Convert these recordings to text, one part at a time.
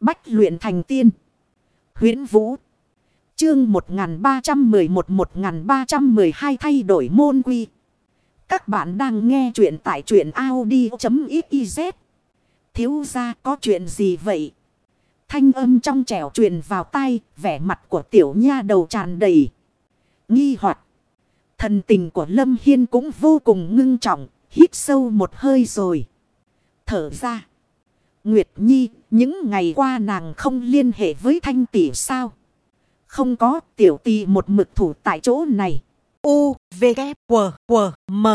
Bách luyện thành tiên. huyễn Vũ. Chương 1311-1312 thay đổi môn quy. Các bạn đang nghe truyện tại truyện Audi.xyz. Thiếu ra có chuyện gì vậy? Thanh âm trong trẻo truyền vào tai, vẻ mặt của tiểu nha đầu tràn đầy. Nghi hoặc Thần tình của Lâm Hiên cũng vô cùng ngưng trọng, hít sâu một hơi rồi. Thở ra. Nguyệt Nhi, những ngày qua nàng không liên hệ với thanh tỷ sao? Không có tiểu tỷ một mực thủ tại chỗ này. U, V, K, W, W, M.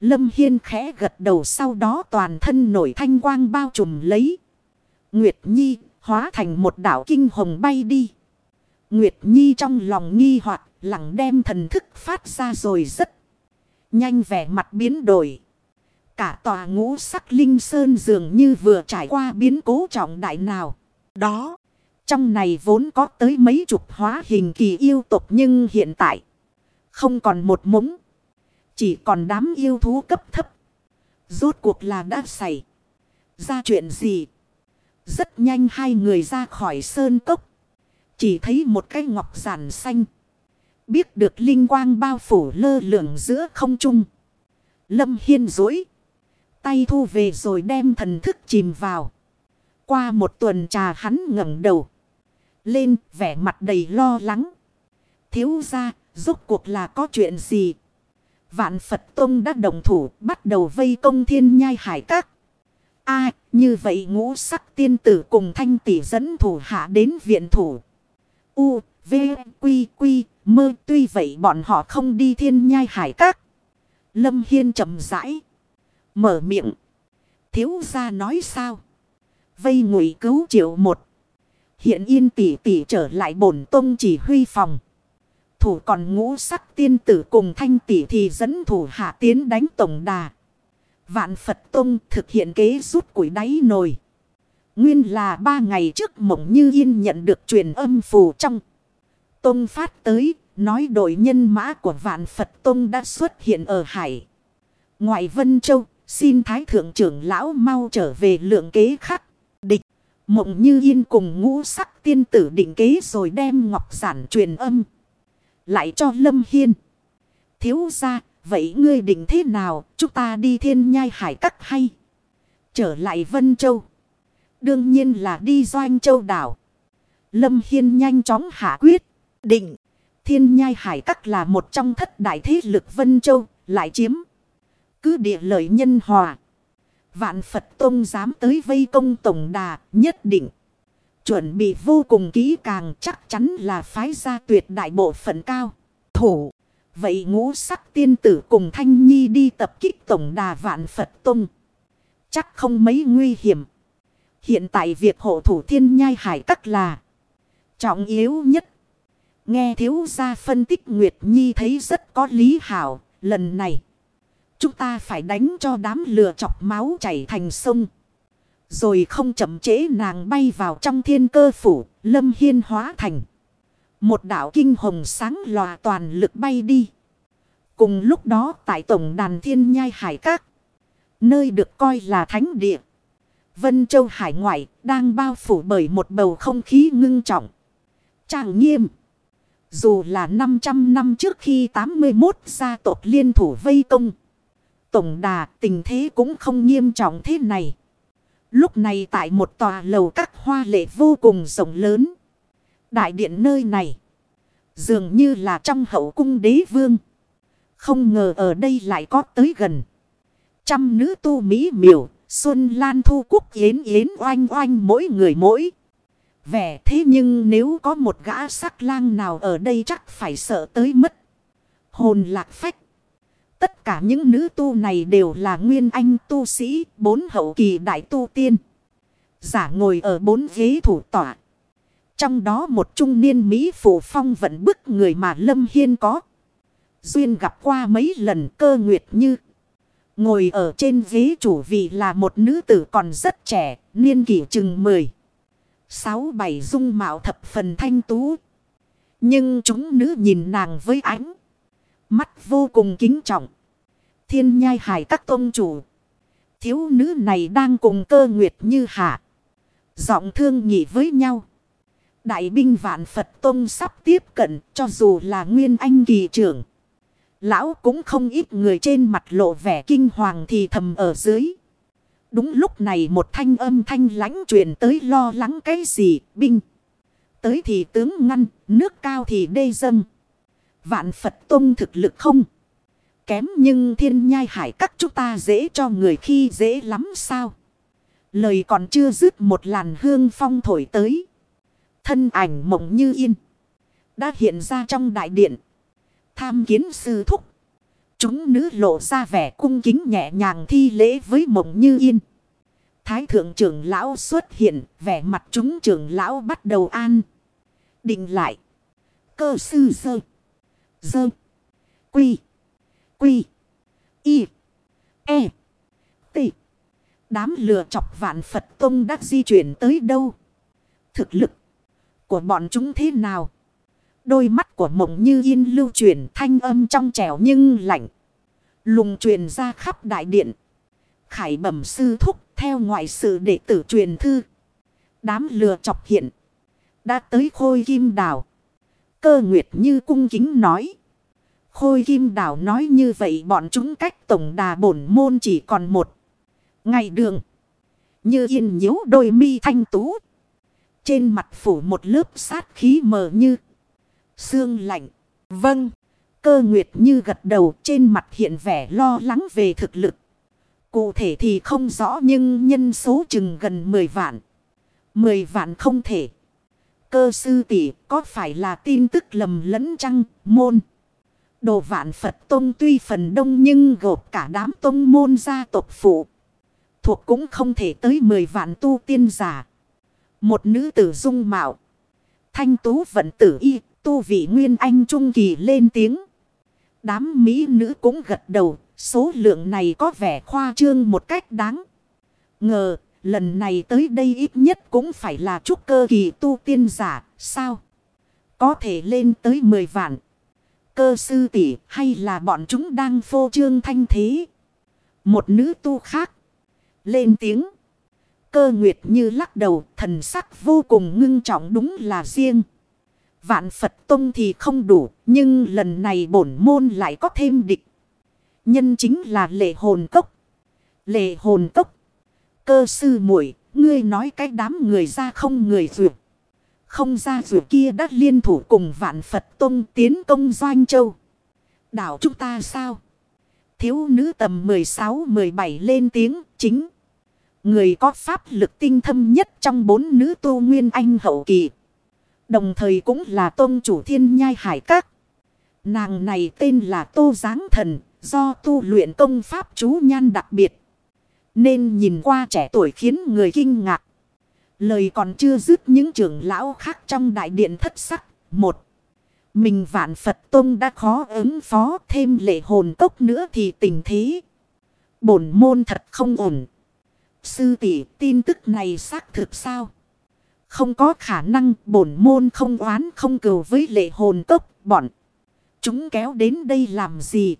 Lâm Hiên khẽ gật đầu sau đó toàn thân nổi thanh quang bao trùm lấy. Nguyệt Nhi hóa thành một đảo kinh hồng bay đi. Nguyệt Nhi trong lòng nghi hoặc lặng đem thần thức phát ra rồi rất nhanh vẻ mặt biến đổi. Cả tòa ngũ sắc linh sơn dường như vừa trải qua biến cố trọng đại nào. Đó, trong này vốn có tới mấy chục hóa hình kỳ yêu tục nhưng hiện tại không còn một mống. Chỉ còn đám yêu thú cấp thấp. Rốt cuộc là đã xảy ra chuyện gì? Rất nhanh hai người ra khỏi sơn cốc. Chỉ thấy một cái ngọc giản xanh. Biết được linh quang bao phủ lơ lửng giữa không trung. Lâm Hiên dối. Tay thu về rồi đem thần thức chìm vào. Qua một tuần trà hắn ngẩng đầu. Lên vẻ mặt đầy lo lắng. Thiếu ra, rốt cuộc là có chuyện gì? Vạn Phật Tông đã đồng thủ bắt đầu vây công thiên nhai hải các. a như vậy ngũ sắc tiên tử cùng thanh tỷ dẫn thủ hạ đến viện thủ. U, V, Quy, Quy, mơ tuy vậy bọn họ không đi thiên nhai hải các. Lâm Hiên chậm rãi. Mở miệng. Thiếu ra nói sao? Vây ngụy cứu triệu một. Hiện yên tỷ tỷ trở lại bổn tông chỉ huy phòng. Thủ còn ngũ sắc tiên tử cùng thanh tỷ thì dẫn thủ hạ tiến đánh tổng đà. Vạn Phật Tông thực hiện kế rút củi đáy nồi. Nguyên là ba ngày trước mộng như yên nhận được truyền âm phù trong. Tông phát tới, nói đội nhân mã của Vạn Phật Tông đã xuất hiện ở Hải. Ngoại Vân Châu, xin Thái Thượng trưởng lão mau trở về lượng kế khắc. Địch, mộng như yên cùng ngũ sắc tiên tử định kế rồi đem ngọc giản truyền âm. Lại cho Lâm Hiên. Thiếu ra, vậy ngươi định thế nào, chúng ta đi thiên nhai hải cắt hay? Trở lại Vân Châu. Đương nhiên là đi Doanh Châu đảo. Lâm Hiên nhanh chóng hạ quyết. Định. Thiên nhai hải cắt là một trong thất đại thế lực Vân Châu. Lại chiếm. Cứ địa lợi nhân hòa. Vạn Phật Tông dám tới vây công tổng đà. Nhất định. Chuẩn bị vô cùng kỹ càng, chắc chắn là phái ra tuyệt đại bộ phận cao. Thủ. Vậy ngũ sắc tiên tử cùng Thanh Nhi đi tập kích tổng đà Vạn Phật Tông. Chắc không mấy nguy hiểm. Hiện tại việc hộ thủ thiên nhai hải các là trọng yếu nhất. Nghe thiếu gia phân tích Nguyệt Nhi thấy rất có lý hảo. Lần này chúng ta phải đánh cho đám lừa chọc máu chảy thành sông. Rồi không chậm chế nàng bay vào trong thiên cơ phủ, lâm hiên hóa thành. Một đảo kinh hồng sáng lòa toàn lực bay đi. Cùng lúc đó tại tổng đàn thiên nhai hải các. Nơi được coi là thánh địa. Vân Châu Hải ngoại đang bao phủ bởi một bầu không khí ngưng trọng. Trang nghiêm. Dù là 500 năm trước khi 81 gia tộc liên thủ vây công. Tổng đà, tình thế cũng không nghiêm trọng thế này. Lúc này tại một tòa lầu các hoa lệ vô cùng rộng lớn. Đại điện nơi này. Dường như là trong hậu cung đế vương. Không ngờ ở đây lại có tới gần. Trăm nữ tu mỹ miều, Xuân Lan Thu Cúc Yến Yến oanh oanh mỗi người mỗi. Vẻ thế nhưng nếu có một gã sắc lang nào ở đây chắc phải sợ tới mất. Hồn lạc phách. Tất cả những nữ tu này đều là nguyên anh tu sĩ, bốn hậu kỳ đại tu tiên. Giả ngồi ở bốn ghế thủ tọa. Trong đó một trung niên Mỹ phụ phong vẫn bức người mà Lâm Hiên có. Duyên gặp qua mấy lần cơ nguyệt như. Ngồi ở trên ghế chủ vị là một nữ tử còn rất trẻ, niên kỷ chừng mười. Sáu bảy dung mạo thập phần thanh tú. Nhưng chúng nữ nhìn nàng với ánh. Mắt vô cùng kính trọng. Thiên nhai hải các tôn chủ. Thiếu nữ này đang cùng cơ nguyệt như hạ. Giọng thương nghị với nhau. Đại binh vạn Phật Tông sắp tiếp cận cho dù là nguyên anh kỳ trưởng. Lão cũng không ít người trên mặt lộ vẻ kinh hoàng thì thầm ở dưới. Đúng lúc này một thanh âm thanh lãnh truyền tới lo lắng cái gì, binh. Tới thì tướng ngăn, nước cao thì đê dâng. Vạn Phật Tông thực lực không? Kém nhưng thiên nhai hải các chúng ta dễ cho người khi dễ lắm sao? Lời còn chưa dứt một làn hương phong thổi tới. Thân ảnh mộng như yên. Đã hiện ra trong đại điện. Tham kiến sư thúc. Chúng nữ lộ ra vẻ cung kính nhẹ nhàng thi lễ với mộng như yên. Thái thượng trưởng lão xuất hiện, vẻ mặt chúng trưởng lão bắt đầu an. Định lại. Cơ sư sơ. Dơ. Quy. Quy. Y. E. T. Đám lừa chọc vạn Phật Tông đã di chuyển tới đâu? Thực lực của bọn chúng thế nào? Đôi mắt của mộng như yên lưu truyền thanh âm trong trẻo nhưng lạnh. Lùng truyền ra khắp đại điện. Khải bẩm sư thúc theo ngoại sự đệ tử truyền thư. Đám lừa chọc hiện. Đã tới khôi kim đào. Cơ nguyệt như cung kính nói. Khôi kim đào nói như vậy bọn chúng cách tổng đà bổn môn chỉ còn một. Ngày đường. Như yên nhíu đôi mi thanh tú. Trên mặt phủ một lớp sát khí mờ như. Sương lạnh. Vâng. Cơ nguyệt như gật đầu trên mặt hiện vẻ lo lắng về thực lực. Cụ thể thì không rõ nhưng nhân số chừng gần 10 vạn. 10 vạn không thể. Cơ sư tỷ có phải là tin tức lầm lẫn chăng môn. Đồ vạn Phật Tông tuy phần đông nhưng gộp cả đám tông môn gia tộc phụ. Thuộc cũng không thể tới 10 vạn tu tiên giả. Một nữ tử dung mạo. Thanh tú vận tử y, tu vị nguyên anh trung kỳ lên tiếng. Đám mỹ nữ cũng gật đầu, số lượng này có vẻ khoa trương một cách đáng. Ngờ, lần này tới đây ít nhất cũng phải là trúc cơ kỳ tu tiên giả, sao? Có thể lên tới 10 vạn. Cơ sư tỷ hay là bọn chúng đang phô trương thanh thế? Một nữ tu khác. Lên tiếng. Cơ nguyệt như lắc đầu thần sắc vô cùng ngưng trọng đúng là riêng. Vạn Phật Tông thì không đủ nhưng lần này bổn môn lại có thêm địch. Nhân chính là lệ hồn cốc. Lệ hồn cốc. Cơ sư muội ngươi nói cái đám người ra không người duyệt. Không ra duyệt kia đã liên thủ cùng vạn Phật Tông tiến công Doanh Châu. Đảo chúng ta sao? Thiếu nữ tầm 16-17 lên tiếng chính. Người có pháp lực tinh thâm nhất trong bốn nữ tu nguyên anh hậu kỳ. Đồng thời cũng là tôn chủ thiên nhai hải các. Nàng này tên là Tô Giáng Thần, do tu luyện công pháp chú nhan đặc biệt. Nên nhìn qua trẻ tuổi khiến người kinh ngạc. Lời còn chưa dứt những trưởng lão khác trong đại điện thất sắc. Một, mình vạn Phật Tông đã khó ứng phó thêm lệ hồn tốc nữa thì tình thế. Bổn môn thật không ổn. Sư tỷ tin tức này xác thực sao? Không có khả năng bổn môn không oán không cừu với lệ hồn tốc bọn. Chúng kéo đến đây làm gì?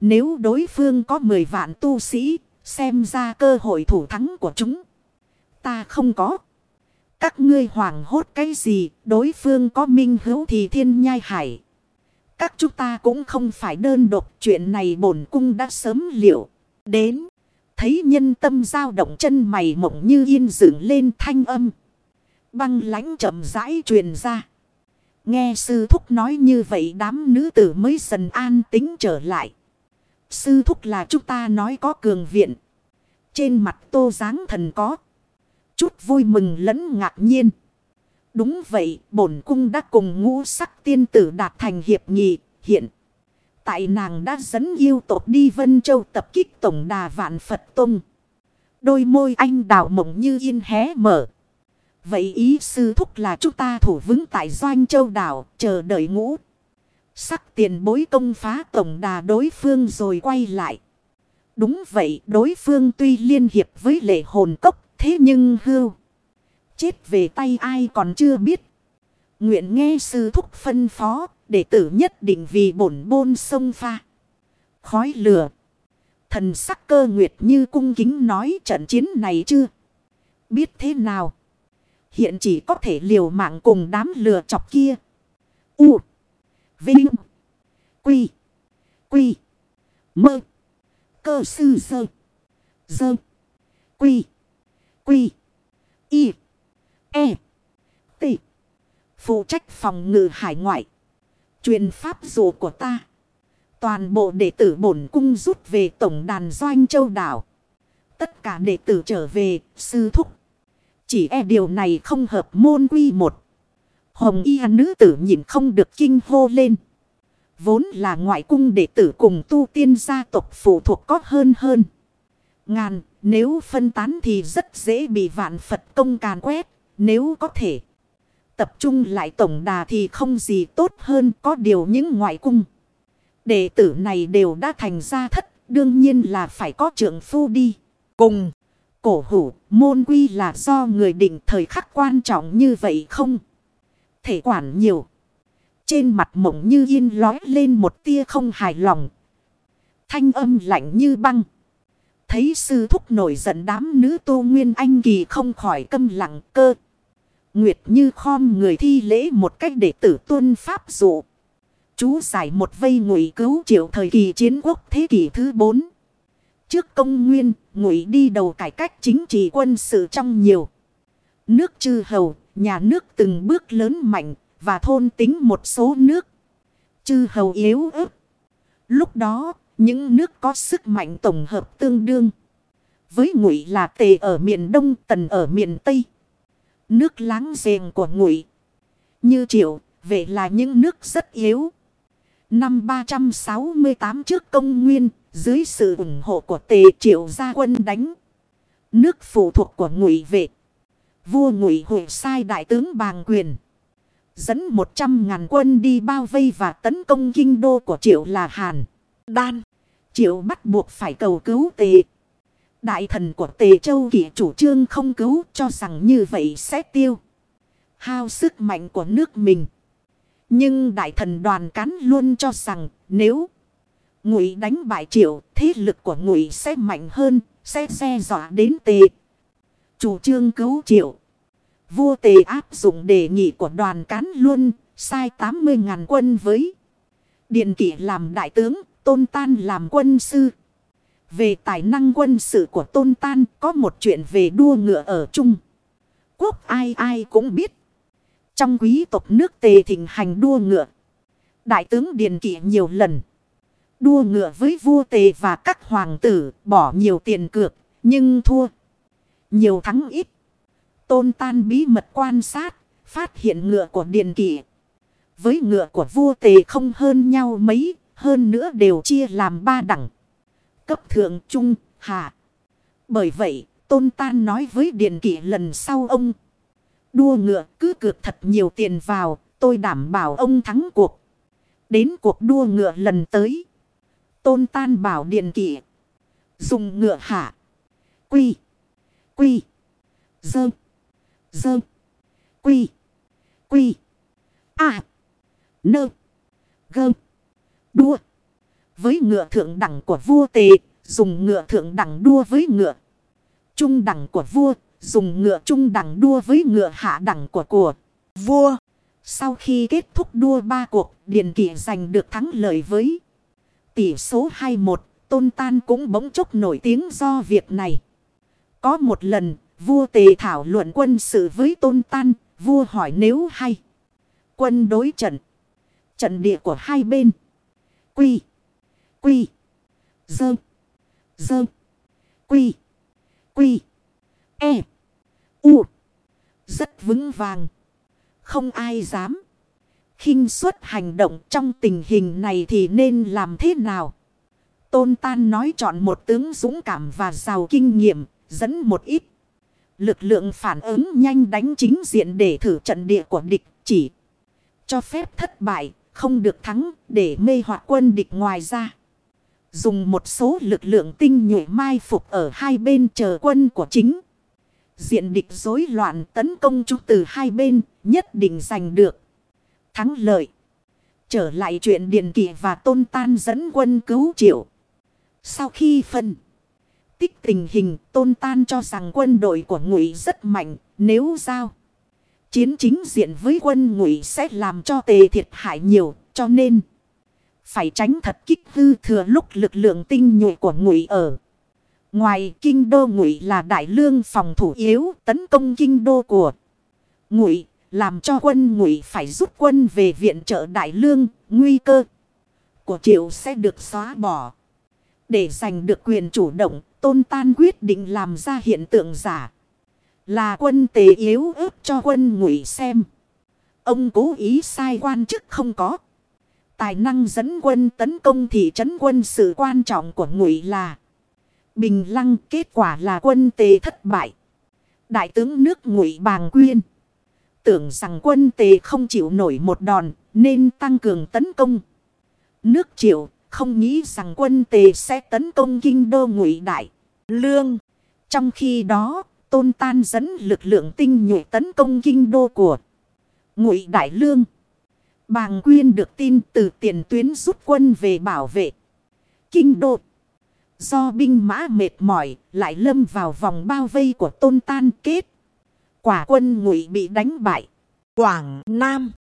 Nếu đối phương có 10 vạn tu sĩ, xem ra cơ hội thủ thắng của chúng. Ta không có. Các ngươi hoảng hốt cái gì, đối phương có minh hữu thì thiên nhai hải. Các chúng ta cũng không phải đơn độc chuyện này bổn cung đã sớm liệu. Đến, thấy nhân tâm dao động chân mày mộng như yên dựng lên thanh âm. Băng lãnh chậm rãi truyền ra. Nghe sư thúc nói như vậy đám nữ tử mới dần an tính trở lại. Sư thúc là chúng ta nói có cường viện. Trên mặt tô dáng thần có. Chút vui mừng lẫn ngạc nhiên. Đúng vậy, bổn cung đã cùng ngũ sắc tiên tử đạt thành hiệp nghị, hiện. Tại nàng đã dẫn yêu tộc đi Vân Châu tập kích tổng đà vạn Phật Tông. Đôi môi anh đào mộng như yên hé mở. Vậy ý sư thúc là chúng ta thủ vững tại Doanh Châu đảo, chờ đợi ngũ. Sắc tiền bối công phá tổng đà đối phương rồi quay lại. Đúng vậy, đối phương tuy liên hiệp với lệ hồn cốc, thế nhưng hưu. Chết về tay ai còn chưa biết. Nguyện nghe sư thúc phân phó, đệ tử nhất định vì bổn bôn sông pha. Khói lửa. Thần sắc cơ nguyệt như cung kính nói trận chiến này chưa? Biết thế nào? Hiện chỉ có thể liều mạng cùng đám lừa chọc kia. U. Vinh. Quy. Quy. Mơ. Cơ sư sơ. Sơ. Quy. Quy. Y. E. T. Phụ trách phòng ngự hải ngoại. Truyền pháp dụ của ta. Toàn bộ đệ tử bổn cung rút về tổng đàn doanh châu đảo. Tất cả đệ tử trở về, sư thúc. Chỉ e điều này không hợp môn quy một. Hồng y nữ tử nhìn không được kinh hô lên. Vốn là ngoại cung đệ tử cùng tu tiên gia tộc phụ thuộc có hơn hơn. Ngàn, nếu phân tán thì rất dễ bị vạn Phật công càn quét. Nếu có thể tập trung lại tổng đà thì không gì tốt hơn có điều những ngoại cung. Đệ tử này đều đã thành gia thất, đương nhiên là phải có trưởng phu đi. Cùng, cổ hủ, môn quy là do người định thời khắc quan trọng như vậy không? Thể quản nhiều. Trên mặt mộng như yên lói lên một tia không hài lòng. Thanh âm lạnh như băng. Thấy sư thúc nổi giận đám nữ tô nguyên anh kỳ không khỏi câm lặng cơ. Nguyệt như khom người thi lễ một cách để tử tuân pháp dụ. Chú giải một vây ngụy cứu triệu thời kỳ chiến quốc thế kỷ thứ 4. Trước công nguyên, ngụy đi đầu cải cách chính trị quân sự trong nhiều. Nước chư hầu, nhà nước từng bước lớn mạnh và thôn tính một số nước. Chư hầu yếu ớt. Lúc đó, những nước có sức mạnh tổng hợp tương đương. Với ngụy là tề ở miền Đông, tần ở miền Tây. Nước láng giềng của ngụy Như triệu, vậy là những nước rất yếu. Năm 368 trước công nguyên, dưới sự ủng hộ của tề triệu gia quân đánh. Nước phụ thuộc của ngụy vệ. Vua ngụy hội sai đại tướng bàng quyền. Dẫn 100 ngàn quân đi bao vây và tấn công kinh đô của triệu là Hàn. Đan. Triệu bắt buộc phải cầu cứu tề. Đại thần của tề châu kỷ chủ trương không cứu cho rằng như vậy sẽ tiêu. Hao sức mạnh của nước mình. Nhưng đại thần đoàn cán luôn cho rằng nếu ngụy đánh bại triệu thế lực của ngụy sẽ mạnh hơn, sẽ xe dọa đến tề. Chủ trương cứu triệu. Vua tề áp dụng đề nghị của đoàn cán luôn, sai 80.000 quân với. Điện kỷ làm đại tướng, tôn tan làm quân sư. Về tài năng quân sự của tôn tan có một chuyện về đua ngựa ở Trung. Quốc ai ai cũng biết. Trong quý tộc nước tề thịnh hành đua ngựa. Đại tướng Điền Kỵ nhiều lần. Đua ngựa với vua tề và các hoàng tử bỏ nhiều tiền cược. Nhưng thua. Nhiều thắng ít. Tôn tan bí mật quan sát. Phát hiện ngựa của Điền Kỵ. Với ngựa của vua tề không hơn nhau mấy. Hơn nữa đều chia làm ba đẳng. Cấp thượng trung hạ. Bởi vậy tôn tan nói với Điền Kỵ lần sau ông. Đua ngựa cứ cược thật nhiều tiền vào, tôi đảm bảo ông thắng cuộc. Đến cuộc đua ngựa lần tới. Tôn tan bảo điện kỵ. Dùng ngựa hạ. Quy. Quy. Dơ. Dơ. Quy. Quy. À. Nơ. Gơ. Đua. Với ngựa thượng đẳng của vua tề. Dùng ngựa thượng đẳng đua với ngựa. Trung đẳng của vua Dùng ngựa trung đẳng đua với ngựa hạ đẳng của của vua. Sau khi kết thúc đua ba cuộc, Điền Kỵ giành được thắng lợi với tỷ số 2-1, Tôn Tan cũng bỗng chốc nổi tiếng do việc này. Có một lần, vua tề thảo luận quân sự với Tôn Tan, vua hỏi nếu hay. Quân đối trận. Trận địa của hai bên. Quy. Quy. Dơ. Dơ. Quy. Quy. E. U. Rất vững vàng. Không ai dám. khinh suất hành động trong tình hình này thì nên làm thế nào? Tôn Tan nói chọn một tướng dũng cảm và giàu kinh nghiệm, dẫn một ít. Lực lượng phản ứng nhanh đánh chính diện để thử trận địa của địch chỉ. Cho phép thất bại, không được thắng để mê hoặc quân địch ngoài ra. Dùng một số lực lượng tinh nhuệ mai phục ở hai bên chờ quân của chính. Diện địch rối loạn tấn công chúng từ hai bên nhất định giành được. Thắng lợi. Trở lại chuyện Điền Kỳ và Tôn Tan dẫn quân cứu triệu. Sau khi phân tích tình hình Tôn Tan cho rằng quân đội của ngụy rất mạnh nếu giao. Chiến chính diện với quân ngụy sẽ làm cho tề thiệt hại nhiều, cho nên phải tránh thật kích hư thừa lúc lực lượng tinh nhuệ của ngụy ở. Ngoài kinh đô ngụy là đại lương phòng thủ yếu tấn công kinh đô của ngụy làm cho quân ngụy phải rút quân về viện trợ đại lương, nguy cơ của triệu sẽ được xóa bỏ. Để giành được quyền chủ động, tôn tan quyết định làm ra hiện tượng giả. Là quân tề yếu ớt cho quân ngụy xem. Ông cố ý sai quan chức không có. Tài năng dẫn quân tấn công thị trấn quân sự quan trọng của ngụy là Bình Lăng kết quả là quân tề thất bại. Đại tướng nước ngụy bàng quyên. Tưởng rằng quân tề không chịu nổi một đòn nên tăng cường tấn công. Nước triệu không nghĩ rằng quân tề sẽ tấn công kinh đô ngụy đại. Lương. Trong khi đó, tôn tan dẫn lực lượng tinh nhuệ tấn công kinh đô của ngụy đại lương. Bàng quyên được tin từ tiền tuyến rút quân về bảo vệ. Kinh đô. Do binh mã mệt mỏi, lại lâm vào vòng bao vây của tôn tan kết. Quả quân ngụy bị đánh bại. Quảng Nam